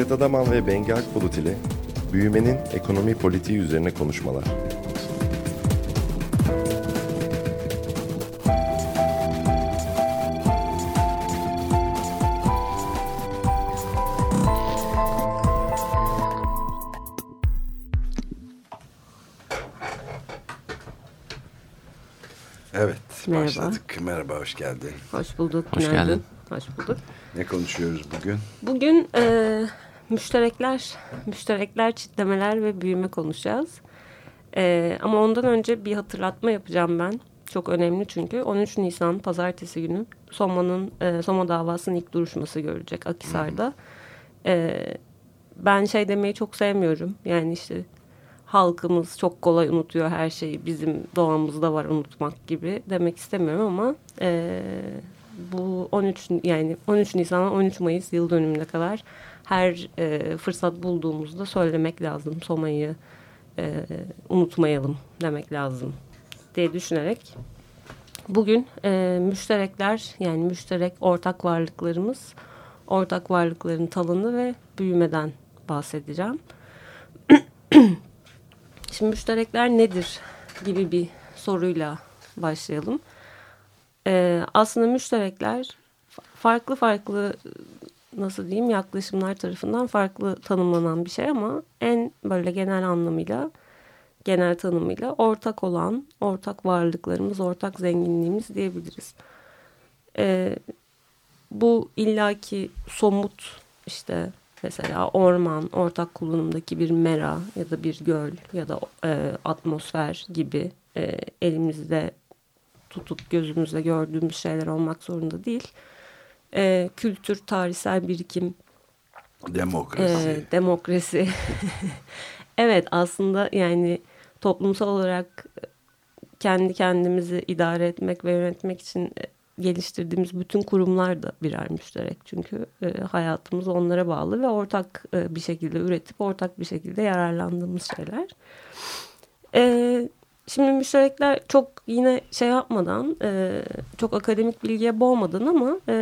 Fikret Adaman ve Bengi Akbulut ile büyümenin ekonomi politiği üzerine konuşmalar. Evet, Merhaba. başladık. Merhaba, hoş geldin. Hoş bulduk. Hoş günaydın. geldin. Hoş bulduk. Ne konuşuyoruz bugün? Bugün e, müşterekler, müşterekler, çitlemeler ve büyüme konuşacağız. E, ama ondan önce bir hatırlatma yapacağım ben. Çok önemli çünkü 13 Nisan pazartesi günü Soma'nın e, Soma davasının ilk duruşması görecek Akisar'da. E, ben şey demeyi çok sevmiyorum. Yani işte halkımız çok kolay unutuyor her şeyi. Bizim doğamızda var unutmak gibi demek istemiyorum ama e, bu 13 yani 13 Nisan'dan 13 Mayıs yıl dönümüne kadar her e, fırsat bulduğumuzda söylemek lazım. Soma'yı e, unutmayalım demek lazım diye düşünerek bugün e, müşterekler yani müşterek ortak varlıklarımız ortak varlıkların talanı ve büyümeden bahsedeceğim. Şimdi müşterekler nedir gibi bir soruyla başlayalım. Ee, aslında müşterekler farklı farklı nasıl diyeyim yaklaşımlar tarafından farklı tanımlanan bir şey ama en böyle genel anlamıyla genel tanımıyla ortak olan ortak varlıklarımız, ortak zenginliğimiz diyebiliriz. Ee, bu illaki somut işte mesela orman, ortak kullanımdaki bir mera ya da bir göl ya da e, atmosfer gibi e, elimizde tutup gözümüzle gördüğümüz şeyler olmak zorunda değil. E, kültür, tarihsel birikim, Demokrasi. e, demokrasi. evet aslında yani toplumsal olarak kendi kendimizi idare etmek ve yönetmek için geliştirdiğimiz bütün kurumlar da birer müşterek. Çünkü e, hayatımız onlara bağlı ve ortak e, bir şekilde üretip ortak bir şekilde yararlandığımız şeyler. E, şimdi müşterekler çok yine şey yapmadan, e, çok akademik bilgiye boğmadan ama e,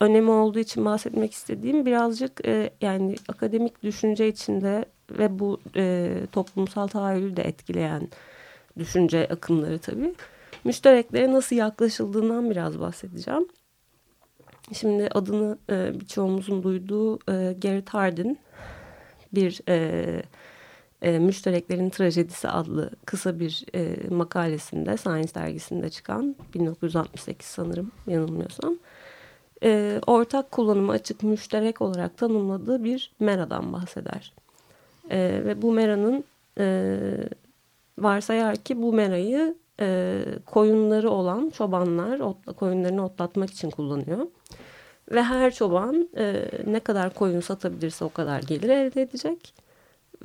önemi olduğu için bahsetmek istediğim birazcık e, yani akademik düşünce içinde ve bu e, toplumsal tahayyülü de etkileyen düşünce akımları tabii müştereklere nasıl yaklaşıldığından biraz bahsedeceğim. Şimdi adını e, birçoğumuzun duyduğu e, Garrett Hardin bir e, e, Müştereklerin Trajedisi adlı kısa bir e, makalesinde Science dergisinde çıkan 1968 sanırım yanılmıyorsam e, ortak kullanıma açık müşterek olarak tanımladığı bir meradan bahseder. E, ve bu meranın e, varsayar ki bu merayı e, koyunları olan çobanlar otla, koyunlarını otlatmak için kullanıyor. Ve her çoban e, ne kadar koyun satabilirse o kadar gelir elde edecek.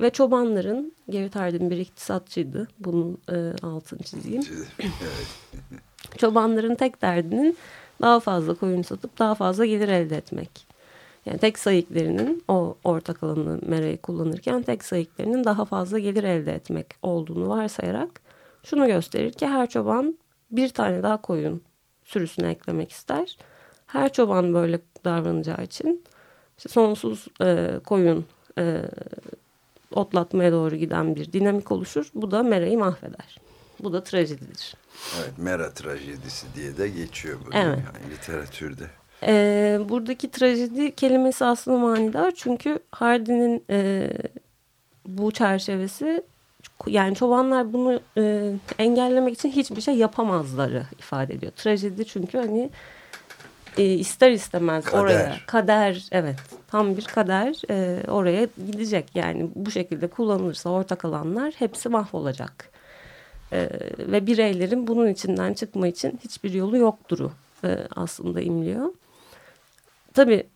Ve çobanların, Gerrit Hardin bir iktisatçıydı. Bunun e, altını çizeyim. Çobanların tek derdinin daha fazla koyun satıp daha fazla gelir elde etmek. Yani tek sayıklarının o ortak alanı merayı kullanırken tek sayıklarının daha fazla gelir elde etmek olduğunu varsayarak şunu gösterir ki her çoban bir tane daha koyun sürüsüne eklemek ister. Her çoban böyle davranacağı için işte sonsuz e, koyun e, otlatmaya doğru giden bir dinamik oluşur. Bu da merayı mahveder. Bu da trajedidir. Evet, Mera trajedisi diye de geçiyor bu Evet. yani literatürde. E, buradaki trajedi kelimesi aslında manidar çünkü Hardin'in e, bu çerçevesi yani çobanlar bunu e, engellemek için hiçbir şey yapamazları ifade ediyor. Trajedi çünkü hani e, ister istemez Kader. oraya kader evet tam bir kader e, oraya gidecek. Yani bu şekilde kullanılırsa ortak alanlar hepsi mahvolacak. E, ve bireylerin bunun içinden çıkma için hiçbir yolu yoktur e, aslında imliyor. Tabii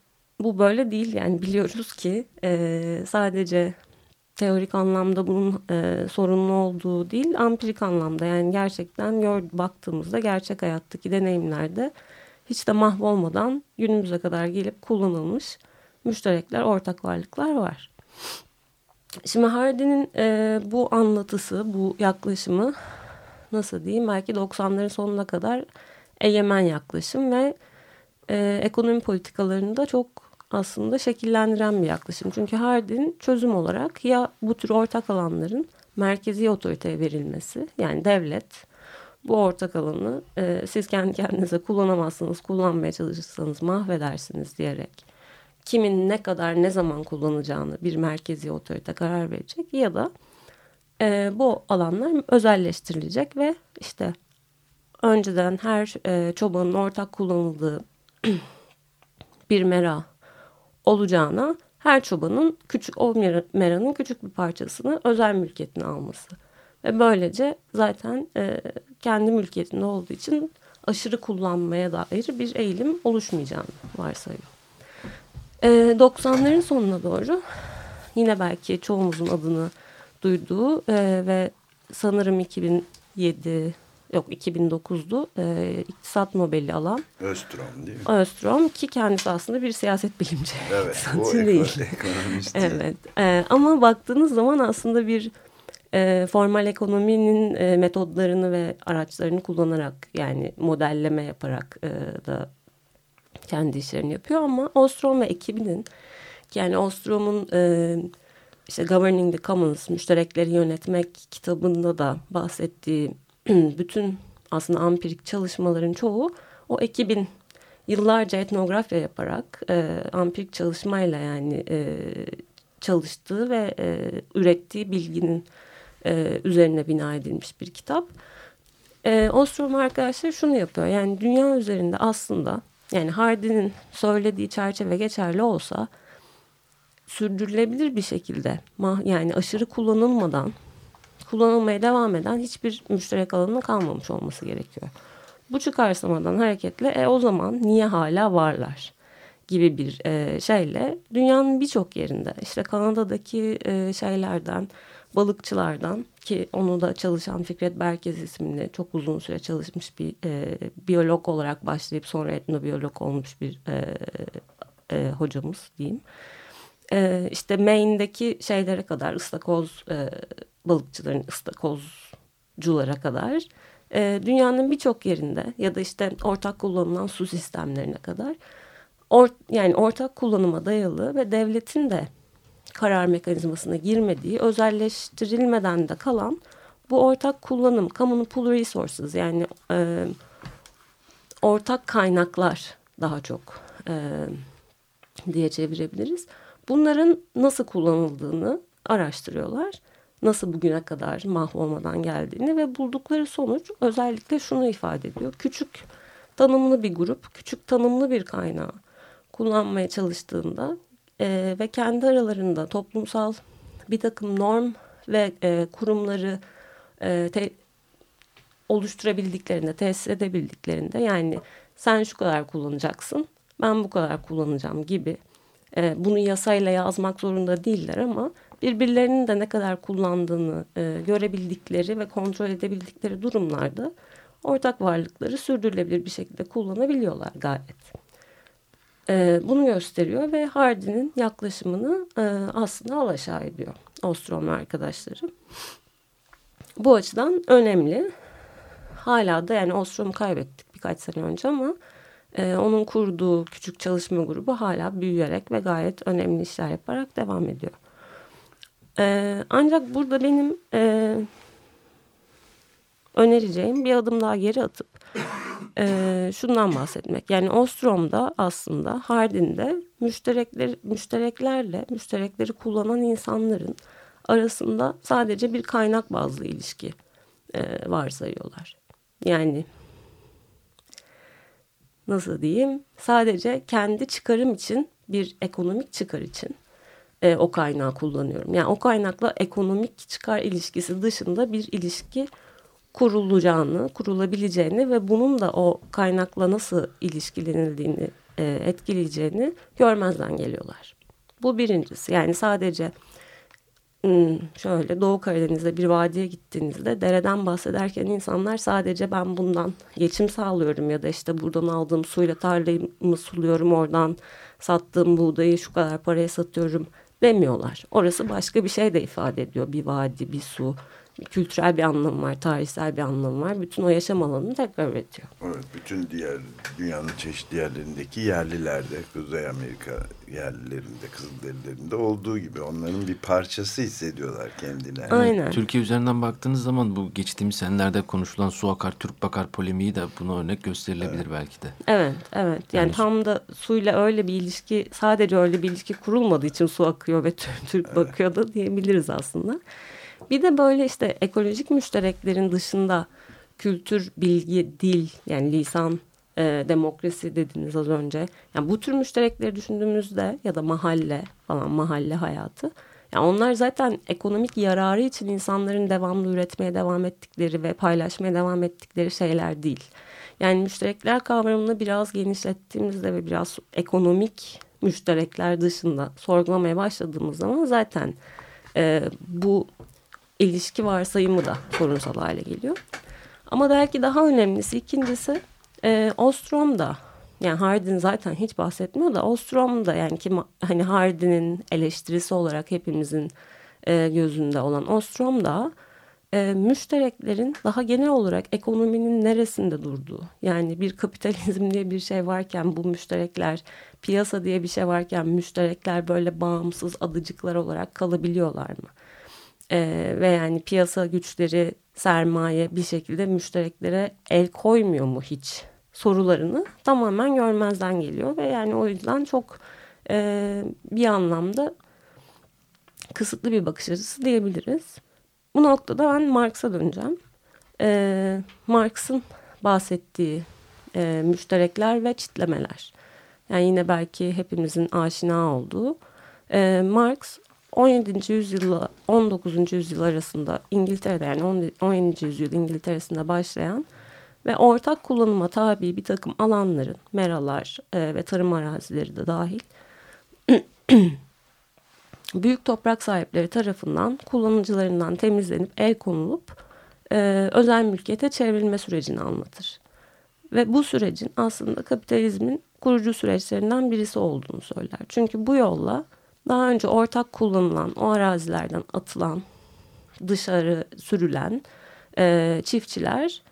bu böyle değil yani biliyoruz ki e, sadece teorik anlamda bunun e, sorunlu olduğu değil, ampirik anlamda yani gerçekten gör, baktığımızda gerçek hayattaki deneyimlerde hiç de mahvolmadan günümüze kadar gelip kullanılmış müşterekler, ortak varlıklar var. Şimdi Hardy'nin e, bu anlatısı, bu yaklaşımı nasıl diyeyim belki 90'ların sonuna kadar egemen yaklaşım ve e, ekonomi politikalarında çok aslında şekillendiren bir yaklaşım. Çünkü Hardin çözüm olarak ya bu tür ortak alanların merkezi otoriteye verilmesi yani devlet bu ortak alanı e, siz kendi kendinize kullanamazsınız, kullanmaya çalışırsanız mahvedersiniz diyerek kimin ne kadar ne zaman kullanacağını bir merkezi otorite karar verecek ya da e, bu alanlar özelleştirilecek ve işte önceden her e, çobanın ortak kullanıldığı bir mera olacağına her çobanın küçük o meranın küçük bir parçasını özel mülkiyetine alması. Ve böylece zaten e, kendi mülkiyetinde olduğu için aşırı kullanmaya dair bir eğilim oluşmayacağını varsayıyor. E, 90'ların sonuna doğru yine belki çoğumuzun adını duyduğu e, ve sanırım 2007 yok 2009'du e, iktisat Nobel'i alan Östrom değil mi? Östrom ki kendisi aslında bir siyaset bilimci. Evet o değil. ekonomist Evet e, ama baktığınız zaman aslında bir e, formal ekonominin e, metodlarını ve araçlarını kullanarak yani modelleme yaparak e, da kendi işlerini yapıyor ama Ostrom ve ekibinin yani Ostrom'un e, işte Governing the Commons, müşterekleri yönetmek kitabında da bahsettiği bütün aslında ampirik çalışmaların çoğu o ekibin yıllarca etnografya yaparak e, ampirik çalışmayla yani e, çalıştığı ve e, ürettiği bilginin e, üzerine bina edilmiş bir kitap. E, Ostrom arkadaşlar şunu yapıyor yani dünya üzerinde aslında yani Hardy'nin söylediği çerçeve geçerli olsa sürdürülebilir bir şekilde yani aşırı kullanılmadan kullanılmaya devam eden hiçbir müşterek alanının kalmamış olması gerekiyor. Bu çıkarsamadan hareketle e, o zaman niye hala varlar gibi bir e, şeyle dünyanın birçok yerinde işte Kanada'daki e, şeylerden balıkçılardan ki onu da çalışan Fikret Berkez isimli çok uzun süre çalışmış bir e, biyolog olarak başlayıp sonra etnobiyolog olmuş bir e, e, hocamız diyeyim. E, işte Maine'deki şeylere kadar ıstakoz e, balıkçıların ıstakozculara kadar e, dünyanın birçok yerinde ya da işte ortak kullanılan su sistemlerine kadar or, yani ortak kullanıma dayalı ve devletin de karar mekanizmasına girmediği özelleştirilmeden de kalan bu ortak kullanım kamunun pool resources yani e, ortak kaynaklar daha çok e, diye çevirebiliriz. Bunların nasıl kullanıldığını araştırıyorlar. Nasıl bugüne kadar mahvolmadan geldiğini ve buldukları sonuç özellikle şunu ifade ediyor. Küçük tanımlı bir grup, küçük tanımlı bir kaynağı kullanmaya çalıştığında e, ve kendi aralarında toplumsal bir takım norm ve e, kurumları e, te, oluşturabildiklerinde, tesis edebildiklerinde yani sen şu kadar kullanacaksın, ben bu kadar kullanacağım gibi e, bunu yasayla yazmak zorunda değiller ama birbirlerinin de ne kadar kullandığını e, görebildikleri ve kontrol edebildikleri durumlarda ortak varlıkları sürdürülebilir bir şekilde kullanabiliyorlar gayet. E, bunu gösteriyor ve Hardy'nin yaklaşımını e, aslında alaşağı ediyor Ostrom arkadaşları. Bu açıdan önemli. Hala da yani Ostrom'u kaybettik birkaç sene önce ama e, onun kurduğu küçük çalışma grubu hala büyüyerek ve gayet önemli işler yaparak devam ediyor. E, ancak burada benim e, önereceğim bir adım daha geri atıp e, şundan bahsetmek. Yani Ostrom'da aslında Hardin'de müşterekler, müştereklerle müşterekleri kullanan insanların arasında sadece bir kaynak bazlı ilişki e, varsayıyorlar. Yani nasıl diyeyim sadece kendi çıkarım için bir ekonomik çıkar için e, o kaynağı kullanıyorum. Yani o kaynakla ekonomik çıkar ilişkisi dışında bir ilişki kurulacağını, kurulabileceğini ve bunun da o kaynakla nasıl ilişkilenildiğini e, etkileyeceğini görmezden geliyorlar. Bu birincisi yani sadece hmm, şöyle Doğu Karadeniz'de bir vadiye gittiğinizde dereden bahsederken insanlar sadece ben bundan geçim sağlıyorum ya da işte buradan aldığım suyla tarlayımı suluyorum oradan sattığım buğdayı şu kadar paraya satıyorum demiyorlar. Orası başka bir şey de ifade ediyor bir vadi bir su kültürel bir anlamı var, tarihsel bir anlamı var. Bütün o yaşam alanını tekrar üretiyor. Evet, bütün diğer dünyanın çeşitli yerlerindeki yerlilerde, Kuzey Amerika yerlilerinde, Kızılderililerinde olduğu gibi onların bir parçası hissediyorlar kendilerini. Aynen. Türkiye üzerinden baktığınız zaman bu geçtiğimiz senelerde konuşulan su akar Türk bakar polemiği de buna örnek gösterilebilir belki de. Evet, evet. Yani, Yani- tam da suyla öyle bir ilişki, sadece öyle bir ilişki kurulmadığı için su akıyor ve Tür- Türk bakıyor da diyebiliriz aslında. Bir de böyle işte ekolojik müştereklerin dışında kültür, bilgi, dil, yani lisan, e, demokrasi dediniz az önce. Yani bu tür müşterekleri düşündüğümüzde ya da mahalle falan mahalle hayatı. Yani onlar zaten ekonomik yararı için insanların devamlı üretmeye devam ettikleri ve paylaşmaya devam ettikleri şeyler değil. Yani müşterekler kavramını biraz genişlettiğimizde ve biraz ekonomik müşterekler dışında sorgulamaya başladığımız zaman zaten e, bu ilişki varsayımı da sorunsal hale geliyor. Ama belki daha önemlisi ikincisi e, Ostrom'da yani Hardin zaten hiç bahsetmiyor da Ostrom'da yani ki hani Hardin'in eleştirisi olarak hepimizin e, gözünde olan Ostrom'da e, müştereklerin daha genel olarak ekonominin neresinde durduğu yani bir kapitalizm diye bir şey varken bu müşterekler piyasa diye bir şey varken müşterekler böyle bağımsız adıcıklar olarak kalabiliyorlar mı? Ee, ve yani piyasa güçleri sermaye bir şekilde müştereklere el koymuyor mu hiç sorularını tamamen görmezden geliyor ve yani o yüzden çok e, bir anlamda kısıtlı bir bakış açısı diyebiliriz. Bu noktada ben Marx'a döneceğim. E, Marx'ın bahsettiği e, müşterekler ve çitlemeler. Yani yine belki hepimizin aşina olduğu. E, Marx 17. yüzyılla 19. yüzyıl arasında İngiltere'de yani 17. yüzyıl İngiltere'sinde başlayan ve ortak kullanıma tabi bir takım alanların, meralar e, ve tarım arazileri de dahil büyük toprak sahipleri tarafından kullanıcılarından temizlenip el konulup e, özel mülkiyete çevrilme sürecini anlatır. Ve bu sürecin aslında kapitalizmin kurucu süreçlerinden birisi olduğunu söyler. Çünkü bu yolla daha önce ortak kullanılan o arazilerden atılan dışarı sürülen e, çiftçiler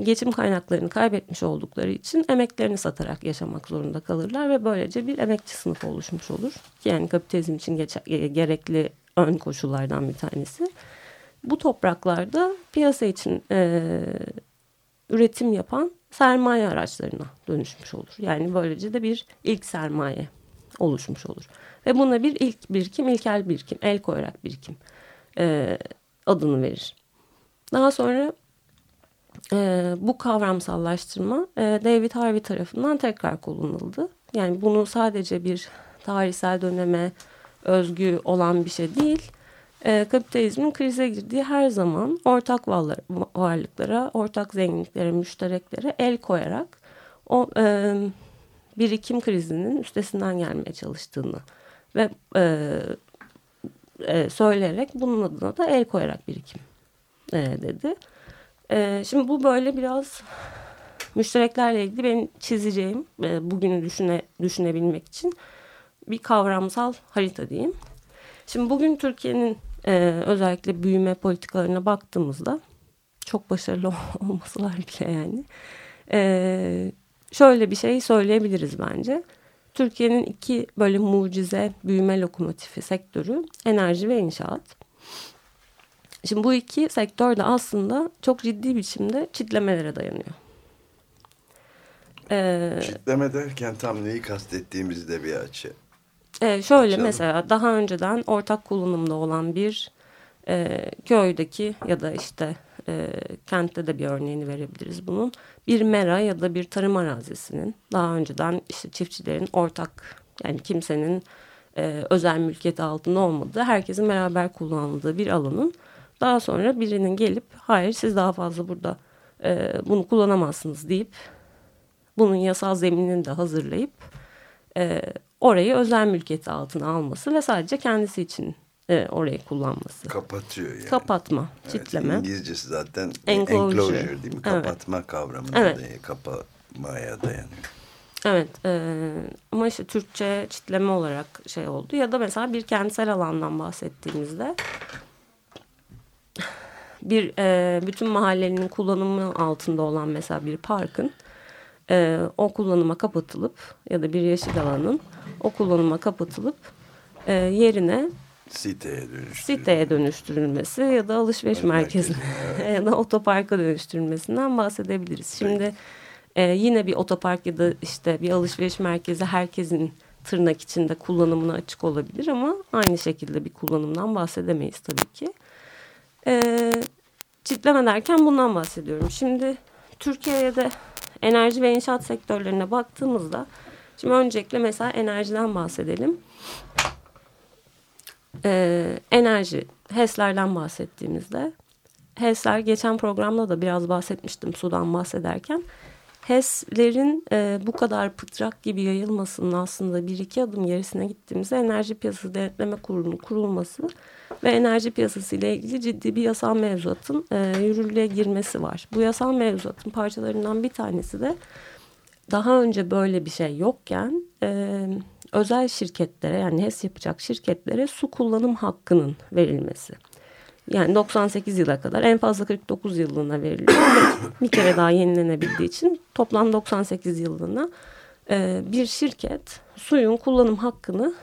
geçim kaynaklarını kaybetmiş oldukları için emeklerini satarak yaşamak zorunda kalırlar ve böylece bir emekçi sınıfı oluşmuş olur. Yani kapitalizm için geçe- gerekli ön koşullardan bir tanesi. Bu topraklarda piyasa için e, üretim yapan sermaye araçlarına dönüşmüş olur. Yani böylece de bir ilk sermaye oluşmuş olur. Ve buna bir ilk birikim, ilkel birikim, el koyarak birikim e, adını verir. Daha sonra e, bu kavramsallaştırma e, David Harvey tarafından tekrar kullanıldı. Yani bunu sadece bir tarihsel döneme özgü olan bir şey değil. E, kapitalizmin krize girdiği her zaman ortak varlıklara, ortak zenginliklere, müştereklere el koyarak o e, birikim krizinin üstesinden gelmeye çalıştığını ve e, e, söyleyerek bunun adına da el koyarak birikim e, dedi. E, şimdi bu böyle biraz müştereklerle ilgili benim çizeceğim e, bugünü düşüne, düşünebilmek için bir kavramsal harita diyeyim. Şimdi bugün Türkiye'nin e, özellikle büyüme politikalarına baktığımızda çok başarılı olmasalar bile yani e, şöyle bir şey söyleyebiliriz bence. Türkiye'nin iki böyle mucize büyüme lokomotifi sektörü enerji ve inşaat. Şimdi bu iki sektör de aslında çok ciddi biçimde çitlemelere dayanıyor. Ee, Çitleme derken tam neyi kastettiğimizi de bir açı. e, şöyle Açalım. mesela daha önceden ortak kullanımda olan bir e, köydeki ya da işte e, kentte de bir örneğini verebiliriz bunun. Bir mera ya da bir tarım arazisinin daha önceden işte çiftçilerin ortak yani kimsenin e, özel mülkiyeti altında olmadığı herkesin beraber kullandığı bir alanın daha sonra birinin gelip hayır siz daha fazla burada e, bunu kullanamazsınız deyip bunun yasal zeminini de hazırlayıp e, orayı özel mülkiyeti altına alması ve sadece kendisi için e, orayı kullanması. Kapatıyor yani. Kapatma, Evet, çitleme. İngilizcesi zaten Enclosure. enclosure, değil mi? Evet. Kapatma kavramına Evet. dayanıyor, kapamaya dayanıyor. Evet e, ama işte Türkçe çitleme olarak şey oldu ya da mesela bir kentsel alandan bahsettiğimizde bir e, bütün mahallenin kullanımı altında olan mesela bir parkın e, o kullanıma kapatılıp ya da bir yeşil alanın o kullanıma kapatılıp e, yerine Siteye dönüştürülüyor. siteye dönüştürülmesi ya da alışveriş merkezine ya da otoparka dönüştürülmesinden bahsedebiliriz. Şimdi e, yine bir otopark ya da işte bir alışveriş merkezi herkesin tırnak içinde kullanımına açık olabilir ama aynı şekilde bir kullanımdan bahsedemeyiz tabii ki. E, çitleme derken bundan bahsediyorum. Şimdi Türkiye'de enerji ve inşaat sektörlerine baktığımızda şimdi öncelikle mesela enerjiden bahsedelim. Ee, enerji, HES'lerden bahsettiğimizde HES'ler geçen programda da biraz bahsetmiştim sudan bahsederken. HES'lerin e, bu kadar pıtrak gibi yayılmasının aslında bir iki adım gerisine gittiğimizde Enerji Piyasası Denetleme Kurulu'nun kurulması ve enerji piyasası ile ilgili ciddi bir yasal mevzuatın e, yürürlüğe girmesi var. Bu yasal mevzuatın parçalarından bir tanesi de daha önce böyle bir şey yokken e, özel şirketlere yani HES yapacak şirketlere su kullanım hakkının verilmesi. Yani 98 yıla kadar en fazla 49 yıllığına veriliyor. bir kere daha yenilenebildiği için toplam 98 yıllığına e, bir şirket suyun kullanım hakkını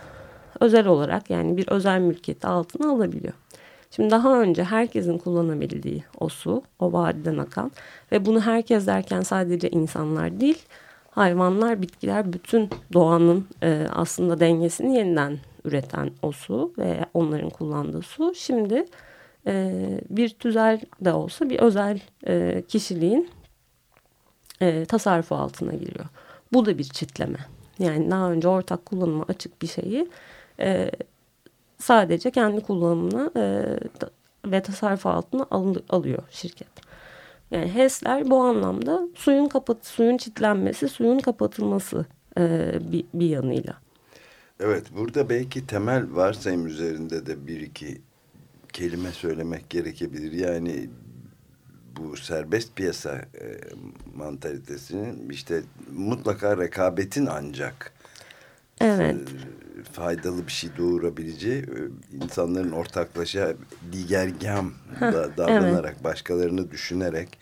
özel olarak yani bir özel mülkiyeti altına alabiliyor. Şimdi daha önce herkesin kullanabildiği o su, o vadiden akan ve bunu herkes derken sadece insanlar değil, hayvanlar, bitkiler, bütün doğanın e, aslında dengesini yeniden üreten o su ve onların kullandığı su şimdi e, bir tüzel de olsa bir özel e, kişiliğin e, tasarrufu altına giriyor. Bu da bir çitleme. Yani daha önce ortak kullanıma açık bir şeyi e, sadece kendi kullanımına e, ve tasarruf altına al, alıyor şirket. Yani HES'ler bu anlamda suyun kapat suyun çitlenmesi, suyun kapatılması e, bir, bir yanıyla. Evet burada belki temel varsayım üzerinde de bir iki kelime söylemek gerekebilir. Yani bu serbest piyasa e, mantalitesinin işte mutlaka rekabetin ancak Evet. e, faydalı bir şey doğurabileceği insanların ortaklaşa digergam da davranarak başkalarını düşünerek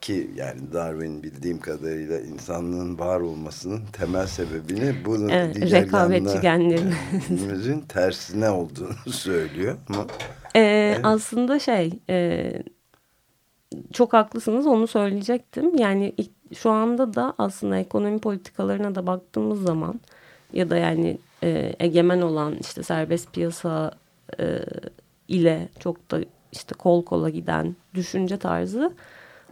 ki yani Darwin bildiğim kadarıyla insanlığın var olmasının temel sebebini bunun Evet, rekabetçi genlerin. Günümüzün tersine olduğunu söylüyor ama Ee, Aslında şey e, çok haklısınız onu söyleyecektim. Yani şu anda da aslında ekonomi politikalarına da baktığımız zaman ya da yani e, egemen olan işte serbest piyasa e, ile çok da işte kol kola giden düşünce tarzı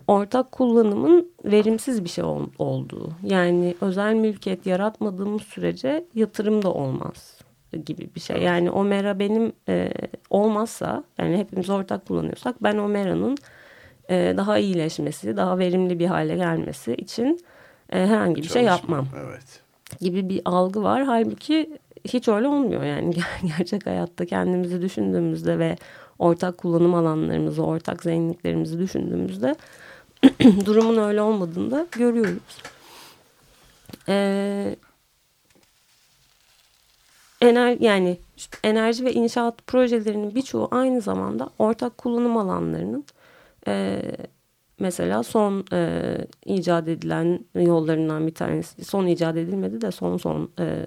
ortak kullanımın verimsiz bir şey ol- olduğu. Yani özel mülkiyet yaratmadığımız sürece yatırım da olmaz gibi bir şey. Yani o mera benim e, olmazsa yani hepimiz ortak kullanıyorsak ben o meranın e, daha iyileşmesi, daha verimli bir hale gelmesi için e, herhangi bir şey çalışma. yapmam Evet. Gibi bir algı var. Halbuki hiç öyle olmuyor yani gerçek hayatta kendimizi düşündüğümüzde ve ortak kullanım alanlarımızı, ortak zenginliklerimizi düşündüğümüzde durumun öyle olmadığını da görüyoruz. Ee, ener yani enerji ve inşaat projelerinin birçoğu aynı zamanda ortak kullanım alanlarının e, mesela son e, icat edilen yollarından bir tanesi son icat edilmedi de son son e,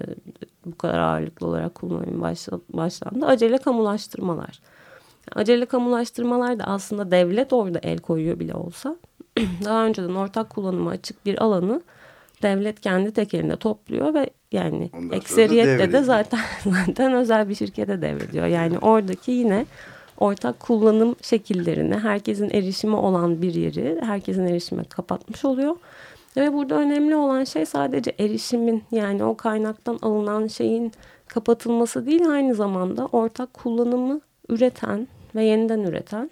bu kadar ağırlıklı olarak kullanılmaya başla, başlandı acele kamulaştırmalar. Acele kamulaştırmalar da aslında devlet orada el koyuyor bile olsa daha önceden ortak kullanıma açık bir alanı devlet kendi tekelinde topluyor ve yani ekseriyette de zaten zaten özel bir şirkete devrediyor. Yani oradaki yine ortak kullanım şekillerini herkesin erişimi olan bir yeri herkesin erişime kapatmış oluyor. Ve burada önemli olan şey sadece erişimin yani o kaynaktan alınan şeyin kapatılması değil aynı zamanda ortak kullanımı üreten ve yeniden üreten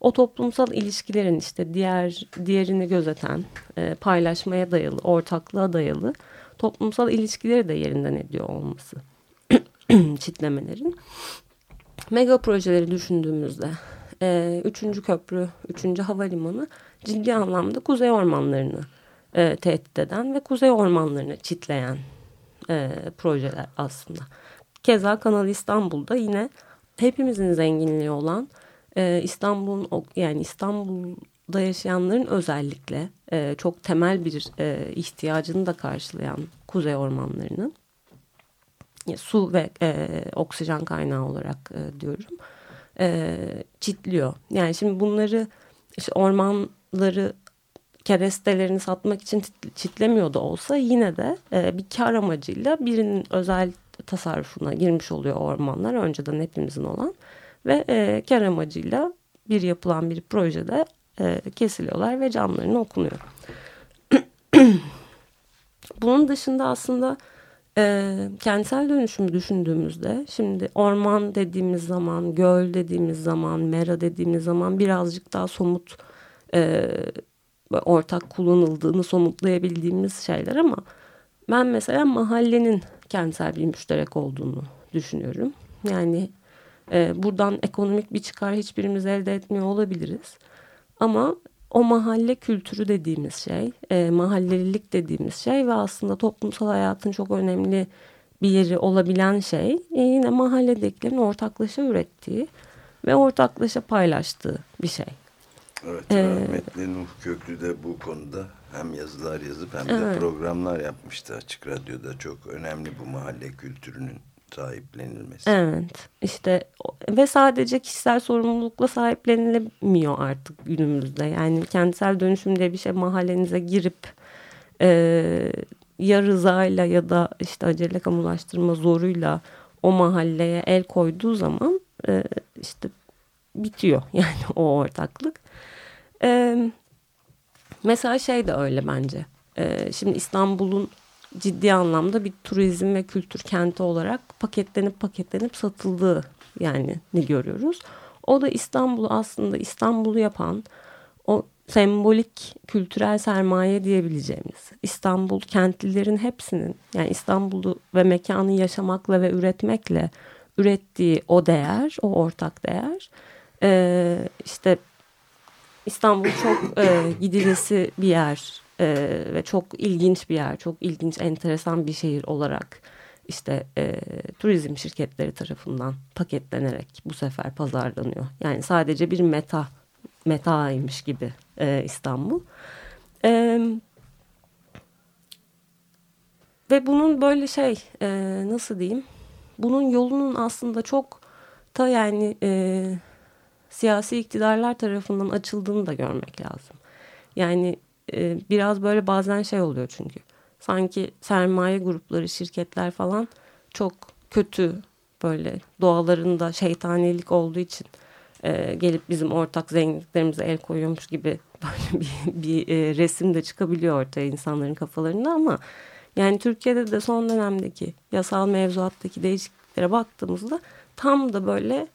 o toplumsal ilişkilerin işte diğer diğerini gözeten, e, paylaşmaya dayalı, ortaklığa dayalı toplumsal ilişkileri de yerinden ediyor olması çitlemelerin. Mega projeleri düşündüğümüzde e, üçüncü köprü, üçüncü havalimanı ciddi anlamda kuzey ormanlarını e, tehdit eden ve kuzey ormanlarını çitleyen e, projeler aslında. Keza Kanal İstanbul'da yine hepimizin zenginliği olan e, İstanbul'un yani İstanbul'da yaşayanların özellikle e, çok temel bir e, ihtiyacını da karşılayan kuzey ormanlarının su ve e, oksijen kaynağı olarak e, diyorum e, çitliyor. Yani şimdi bunları işte ormanları kerestelerini satmak için çitlemiyor da olsa yine de e, bir kar amacıyla birinin özel tasarrufuna girmiş oluyor ormanlar önceden hepimizin olan ve e, kar amacıyla bir yapılan bir projede e, kesiliyorlar ve canlarını okunuyor. Bunun dışında aslında e, kentsel dönüşümü düşündüğümüzde şimdi orman dediğimiz zaman, göl dediğimiz zaman, mera dediğimiz zaman birazcık daha somut e, ortak kullanıldığını somutlayabildiğimiz şeyler ama ben mesela mahallenin kentsel bir müşterek olduğunu düşünüyorum. Yani e, buradan ekonomik bir çıkar hiçbirimiz elde etmiyor olabiliriz. Ama o mahalle kültürü dediğimiz şey, e, mahallelilik dediğimiz şey ve aslında toplumsal hayatın çok önemli bir yeri olabilen şey e, yine mahalledekilerin ortaklaşa ürettiği ve ortaklaşa paylaştığı bir şey. Evet, ee, rahmetli Nuh Köklü de bu konuda hem yazılar yazıp hem de evet. programlar yapmıştı Açık Radyo'da. Çok önemli bu mahalle kültürünün sahiplenilmesi. Evet işte ve sadece kişisel sorumlulukla sahiplenilemiyor artık günümüzde. Yani kentsel dönüşüm diye bir şey mahallenize girip e, ya rızayla ya da işte acele kamulaştırma zoruyla o mahalleye el koyduğu zaman e, işte bitiyor yani o ortaklık. E, mesela şey de öyle bence. E, şimdi İstanbul'un ciddi anlamda bir turizm ve kültür kenti olarak paketlenip paketlenip satıldığı yani ne görüyoruz. O da İstanbul'u aslında İstanbul'u yapan o sembolik kültürel sermaye diyebileceğimiz İstanbul kentlilerin hepsinin yani İstanbul'u ve mekanı yaşamakla ve üretmekle ürettiği o değer, o ortak değer işte İstanbul çok e, gidilesi bir yer e, ve çok ilginç bir yer, çok ilginç, enteresan bir şehir olarak işte e, turizm şirketleri tarafından paketlenerek bu sefer pazarlanıyor. Yani sadece bir meta metaymış gibi e, İstanbul. E, ve bunun böyle şey e, nasıl diyeyim? Bunun yolunun aslında çok ta yani e, siyasi iktidarlar tarafından açıldığını da görmek lazım. Yani e, biraz böyle bazen şey oluyor çünkü. Sanki sermaye grupları, şirketler falan çok kötü böyle doğalarında şeytanilik olduğu için e, gelip bizim ortak zenginliklerimize el koyuyormuş gibi böyle bir, bir e, resim de çıkabiliyor ortaya insanların kafalarında ama yani Türkiye'de de son dönemdeki yasal mevzuattaki değişikliklere baktığımızda tam da böyle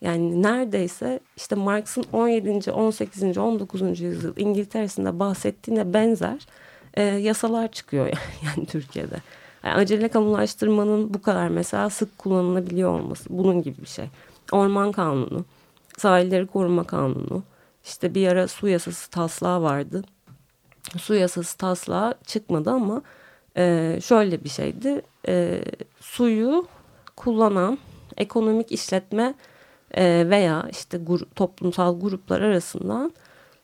yani neredeyse işte Marx'ın 17. 18. 19. yüzyıl İngiltere'sinde bahsettiğine benzer e, yasalar çıkıyor yani, yani Türkiye'de. Yani acele kamulaştırmanın bu kadar mesela sık kullanılabiliyor olması bunun gibi bir şey. Orman kanunu, sahilleri koruma kanunu, işte bir ara su yasası taslağı vardı. Su yasası taslağı çıkmadı ama e, şöyle bir şeydi. E, suyu kullanan ekonomik işletme e, veya işte grup, toplumsal gruplar arasından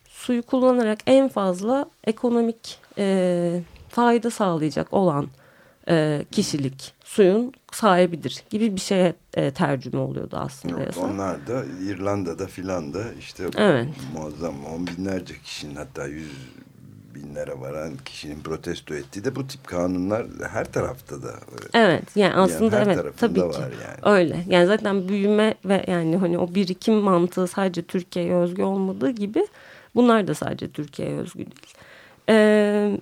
suyu kullanarak en fazla ekonomik e, fayda sağlayacak olan e, kişilik suyun sahibidir gibi bir şeye e, tercüme oluyordu aslında. Yok, onlar da İrlanda'da filan da işte evet. muazzam on binlerce kişinin hatta yüz binlere varan kişinin protesto ettiği de bu tip kanunlar her tarafta da. Evet yani aslında yani evet tabii ki yani. öyle. Yani zaten büyüme ve yani hani o birikim mantığı sadece Türkiye'ye özgü olmadığı gibi bunlar da sadece Türkiye'ye özgü değil. Ee,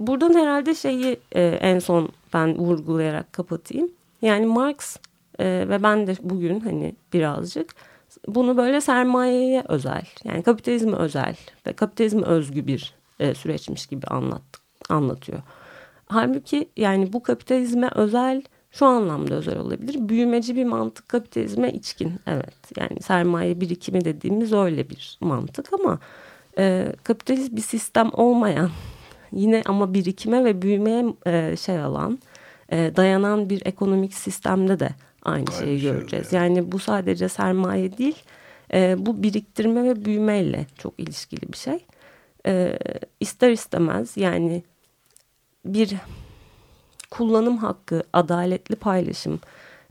buradan herhalde şeyi e, en son ben vurgulayarak kapatayım. Yani Marx e, ve ben de bugün hani birazcık bunu böyle sermayeye özel yani kapitalizme özel ve kapitalizme özgü bir e, süreçmiş gibi anlat, anlatıyor. Halbuki yani bu kapitalizme özel şu anlamda özel olabilir. Büyümeci bir mantık kapitalizme içkin. Evet yani sermaye birikimi dediğimiz öyle bir mantık ama e, kapitalist bir sistem olmayan yine ama birikime ve büyümeye e, şey alan e, dayanan bir ekonomik sistemde de aynı, şeyi şey göreceğiz. Yani. yani bu sadece sermaye değil E, bu biriktirme ve büyümeyle çok ilişkili bir şey. E, ister istemez yani bir kullanım hakkı, adaletli paylaşım,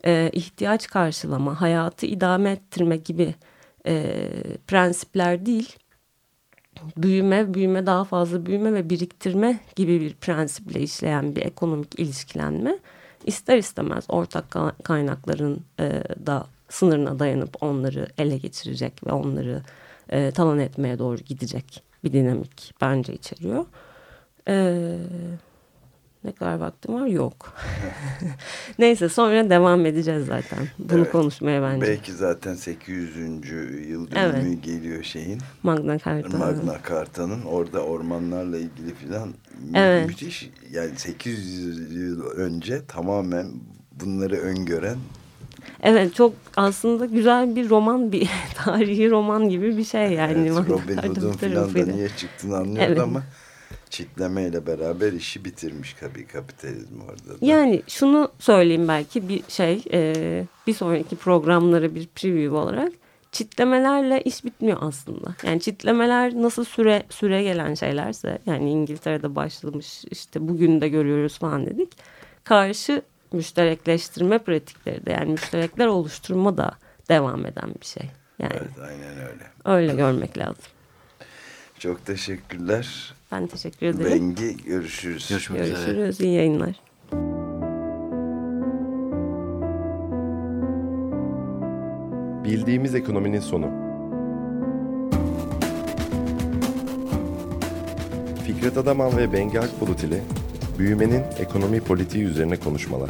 e, ihtiyaç karşılama, hayatı idame ettirme gibi e, prensipler değil, büyüme, büyüme daha fazla büyüme ve biriktirme gibi bir prensiple işleyen bir ekonomik ilişkilenme ister istemez ortak kaynakların e, da sınırına dayanıp onları ele geçirecek ve onları e, talan etmeye doğru gidecek bir dinamik bence içeriyor. Evet ne kadar vaktim var? Yok. Neyse sonra devam edeceğiz zaten. Bunu evet. konuşmaya bence. Belki zaten 800. yıl dönümü evet. geliyor şeyin. Magna Carta. Magna Carta'nın orada ormanlarla ilgili filan evet. müthiş. Yani 800 yıl önce tamamen bunları öngören Evet çok aslında güzel bir roman bir tarihi roman gibi bir şey yani. Evet, Robin Hood'un filan da niye çıktığını anlıyordu evet. ama çitlemeyle beraber işi bitirmiş tabii kapitalizm orada. Da. Yani şunu söyleyeyim belki bir şey e, bir sonraki programlara bir preview olarak çitlemelerle iş bitmiyor aslında. Yani çitlemeler nasıl süre süre gelen şeylerse yani İngiltere'de başlamış işte bugün de görüyoruz falan dedik. Karşı müşterekleştirme pratikleri de yani müşterekler oluşturma da devam eden bir şey. Yani evet aynen öyle. Öyle görmek lazım. Çok teşekkürler. Ben teşekkür ederim. Bengi görüşürüz. Görüşmek üzere. Görüşürüz. İyi yayınlar. Bildiğimiz ekonominin sonu. Fikret Adaman ve Bengi Akbulut ile büyümenin ekonomi politiği üzerine konuşmalar.